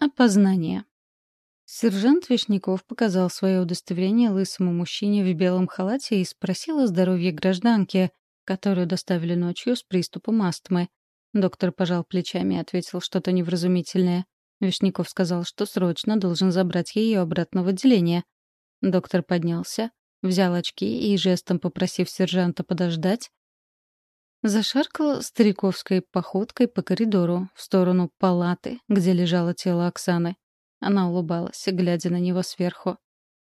Опознание. Сержант Вишняков показал свое удостоверение лысому мужчине в белом халате и спросил о здоровье гражданки, которую доставили ночью с приступом астмы. Доктор пожал плечами и ответил что-то невразумительное. Вишняков сказал, что срочно должен забрать ее обратно в отделение. Доктор поднялся, взял очки и, жестом попросив сержанта подождать, зашаркал стариковской походкой по коридору в сторону палаты, где лежало тело Оксаны. Она улыбалась, глядя на него сверху.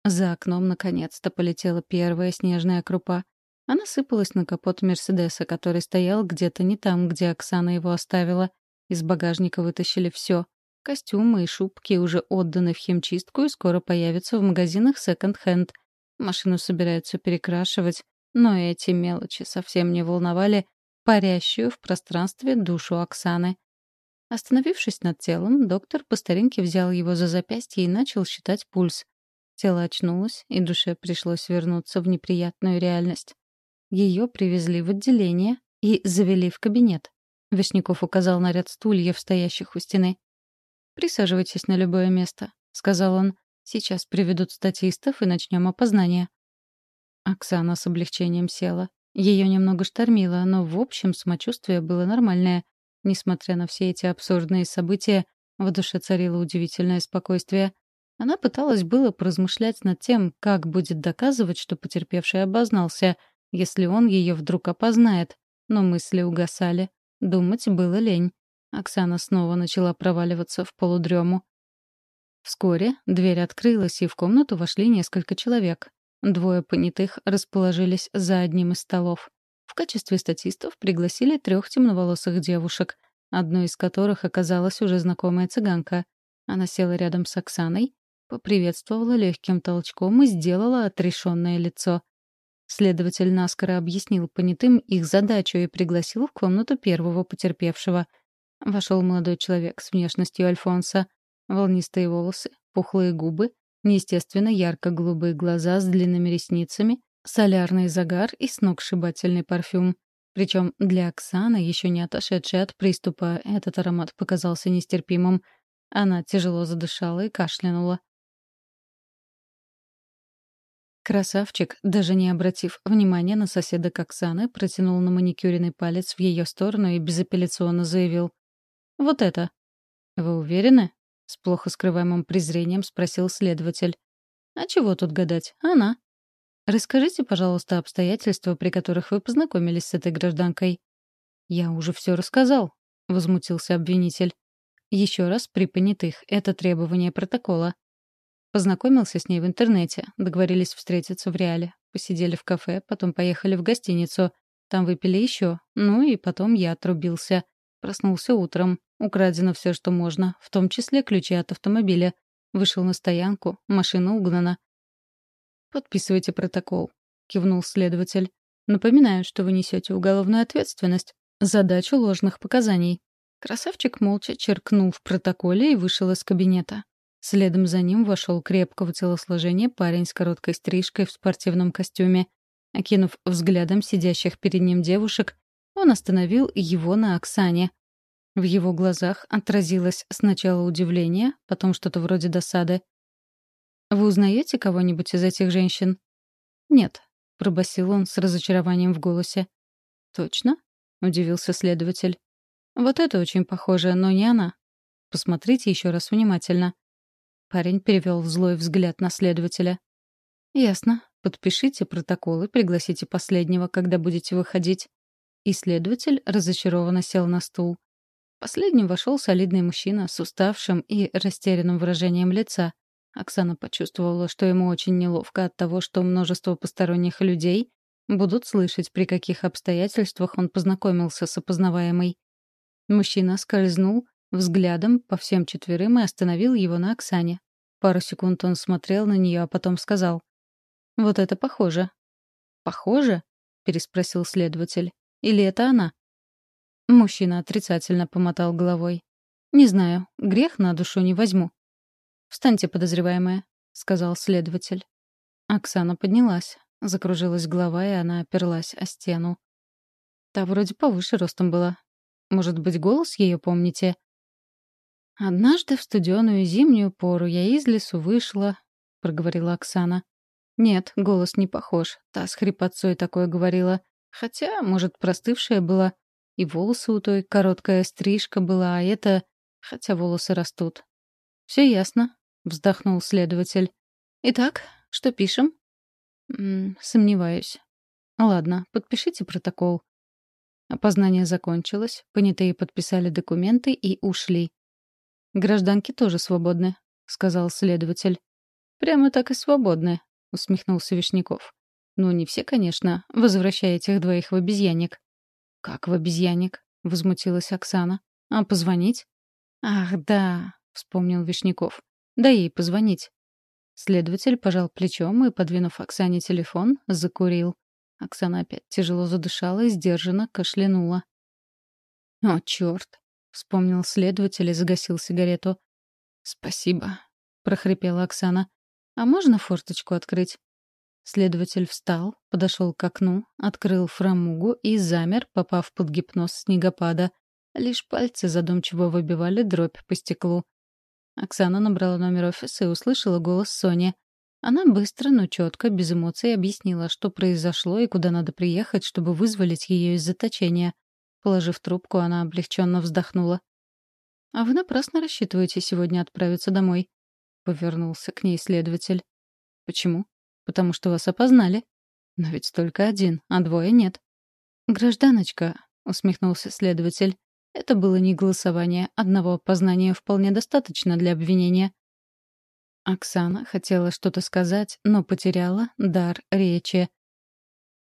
За окном наконец-то полетела первая снежная крупа. Она сыпалась на капот Мерседеса, который стоял где-то не там, где Оксана его оставила. Из багажника вытащили все. Костюмы и шубки уже отданы в химчистку и скоро появятся в магазинах секонд-хенд. Машину собираются перекрашивать, но эти мелочи совсем не волновали парящую в пространстве душу Оксаны. Остановившись над телом, доктор по старинке взял его за запястье и начал считать пульс. Тело очнулось, и душе пришлось вернуться в неприятную реальность. Ее привезли в отделение и завели в кабинет. Вишняков указал на ряд стульев, стоящих у стены. «Присаживайтесь на любое место», — сказал он. «Сейчас приведут статистов и начнем опознание». Оксана с облегчением села. Ее немного штормило, но в общем самочувствие было нормальное. Несмотря на все эти абсурдные события, в душе царило удивительное спокойствие. Она пыталась было поразмышлять над тем, как будет доказывать, что потерпевший обознался, если он ее вдруг опознает. Но мысли угасали. Думать было лень. Оксана снова начала проваливаться в полудрему. Вскоре дверь открылась, и в комнату вошли несколько человек. Двое понятых расположились за одним из столов. В качестве статистов пригласили трех темноволосых девушек, одной из которых оказалась уже знакомая цыганка. Она села рядом с Оксаной, поприветствовала легким толчком и сделала отрешенное лицо. Следователь наскоро объяснил понятым их задачу и пригласил в комнату первого потерпевшего. Вошел молодой человек с внешностью Альфонса. Волнистые волосы, пухлые губы, неестественно ярко-голубые глаза с длинными ресницами, солярный загар и сногсшибательный парфюм. Причем для Оксаны, еще не отошедшей от приступа, этот аромат показался нестерпимым. Она тяжело задышала и кашлянула. Красавчик, даже не обратив внимания на соседа Оксаны, протянул на маникюренный палец в ее сторону и безапелляционно заявил. «Вот это». «Вы уверены?» — с плохо скрываемым презрением спросил следователь. «А чего тут гадать? Она». Расскажите, пожалуйста, обстоятельства, при которых вы познакомились с этой гражданкой. Я уже все рассказал, возмутился обвинитель. Еще раз при понятых. Это требование протокола. Познакомился с ней в интернете, договорились встретиться в реале. Посидели в кафе, потом поехали в гостиницу. Там выпили еще. Ну и потом я отрубился. Проснулся утром. Украдено все, что можно, в том числе ключи от автомобиля. Вышел на стоянку, машина угнана. «Подписывайте протокол», — кивнул следователь. «Напоминаю, что вы несете уголовную ответственность. Задачу ложных показаний». Красавчик молча черкнул в протоколе и вышел из кабинета. Следом за ним вошел крепкого телосложения парень с короткой стрижкой в спортивном костюме. Окинув взглядом сидящих перед ним девушек, он остановил его на Оксане. В его глазах отразилось сначала удивление, потом что-то вроде досады. Вы узнаете кого-нибудь из этих женщин? Нет, пробасил он с разочарованием в голосе. Точно? удивился следователь. Вот это очень похоже, но не она. Посмотрите еще раз внимательно. Парень перевел злой взгляд на следователя. Ясно. Подпишите протокол и пригласите последнего, когда будете выходить. И следователь разочарованно сел на стул. Последним вошел солидный мужчина с уставшим и растерянным выражением лица. Оксана почувствовала, что ему очень неловко от того, что множество посторонних людей будут слышать, при каких обстоятельствах он познакомился с опознаваемой. Мужчина скользнул взглядом по всем четверым и остановил его на Оксане. Пару секунд он смотрел на нее, а потом сказал. «Вот это похоже». «Похоже?» — переспросил следователь. «Или это она?» Мужчина отрицательно помотал головой. «Не знаю. Грех на душу не возьму. «Встаньте, подозреваемая», — сказал следователь. Оксана поднялась. Закружилась голова, и она оперлась о стену. Та вроде повыше ростом была. Может быть, голос ее помните? «Однажды в студеную зимнюю пору я из лесу вышла», — проговорила Оксана. «Нет, голос не похож. Та с хрипотцой такое говорила. Хотя, может, простывшая была. И волосы у той короткая стрижка была, а это... Хотя волосы растут». «Все ясно», — вздохнул следователь. «Итак, что пишем?» М -м, «Сомневаюсь». «Ладно, подпишите протокол». Опознание закончилось, понятые подписали документы и ушли. «Гражданки тоже свободны», — сказал следователь. «Прямо так и свободны», — усмехнулся Вишняков. «Ну, не все, конечно. Возвращай этих двоих в обезьянник». «Как в обезьянник?» — возмутилась Оксана. «А позвонить?» «Ах, да», — вспомнил Вишняков. «Да ей позвонить». Следователь пожал плечом и, подвинув Оксане телефон, закурил. Оксана опять тяжело задышала и сдержанно кашлянула. «О, черт!» — вспомнил следователь и загасил сигарету. «Спасибо», — прохрипела Оксана. «А можно форточку открыть?» Следователь встал, подошел к окну, открыл фрамугу и замер, попав под гипноз снегопада. Лишь пальцы задумчиво выбивали дробь по стеклу. Оксана набрала номер офиса и услышала голос Сони. Она быстро, но четко, без эмоций объяснила, что произошло и куда надо приехать, чтобы вызволить ее из заточения. Положив трубку, она облегченно вздохнула. «А вы напрасно рассчитываете сегодня отправиться домой», — повернулся к ней следователь. «Почему? Потому что вас опознали. Но ведь только один, а двое нет». «Гражданочка», — усмехнулся следователь, — «это было не голосование. Одного опознания вполне достаточно для обвинения». Оксана хотела что-то сказать, но потеряла дар речи.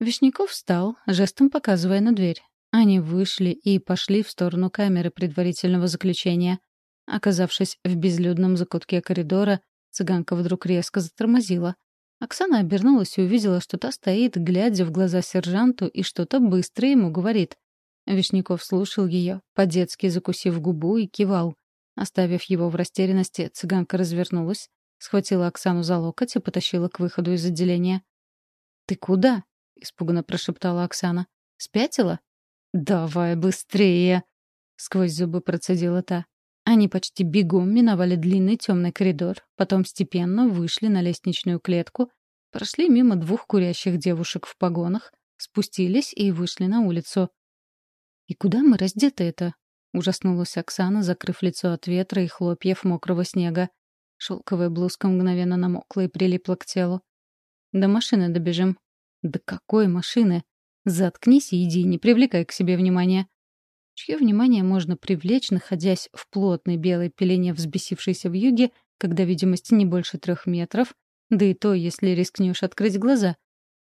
Вишняков встал, жестом показывая на дверь. Они вышли и пошли в сторону камеры предварительного заключения. Оказавшись в безлюдном закутке коридора, цыганка вдруг резко затормозила. Оксана обернулась и увидела, что та стоит, глядя в глаза сержанту, и что-то быстро ему говорит. Вишняков слушал ее, по-детски закусив губу и кивал. Оставив его в растерянности, цыганка развернулась, Схватила Оксану за локоть и потащила к выходу из отделения. «Ты куда?» — испуганно прошептала Оксана. «Спятила?» «Давай быстрее!» — сквозь зубы процедила та. Они почти бегом миновали длинный темный коридор, потом степенно вышли на лестничную клетку, прошли мимо двух курящих девушек в погонах, спустились и вышли на улицу. «И куда мы раздеты это?» — ужаснулась Оксана, закрыв лицо от ветра и хлопьев мокрого снега. Шелковая блузка мгновенно намокла и прилипла к телу. «До машины добежим». «До какой машины? Заткнись и иди, не привлекай к себе внимания». Чье внимание можно привлечь, находясь в плотной белой пелене взбесившейся в юге, когда видимость не больше трех метров, да и то, если рискнешь открыть глаза.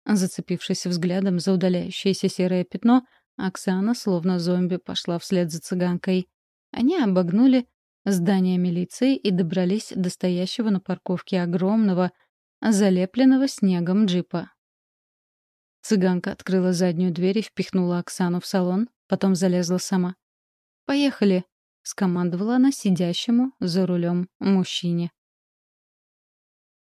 Зацепившись взглядом за удаляющееся серое пятно, Оксана, словно зомби, пошла вслед за цыганкой. Они обогнули здания милиции и добрались до стоящего на парковке огромного, залепленного снегом джипа. Цыганка открыла заднюю дверь и впихнула Оксану в салон, потом залезла сама. «Поехали», — скомандовала она сидящему за рулем мужчине.